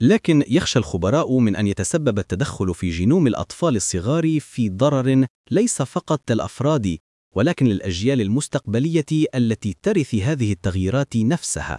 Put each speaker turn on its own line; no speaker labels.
لكن يخشى الخبراء من أن يتسبب التدخل في جينوم الأطفال الصغار في ضرر ليس فقط للأفراد ولكن للأجيال المستقبلية التي ترث هذه التغييرات نفسها.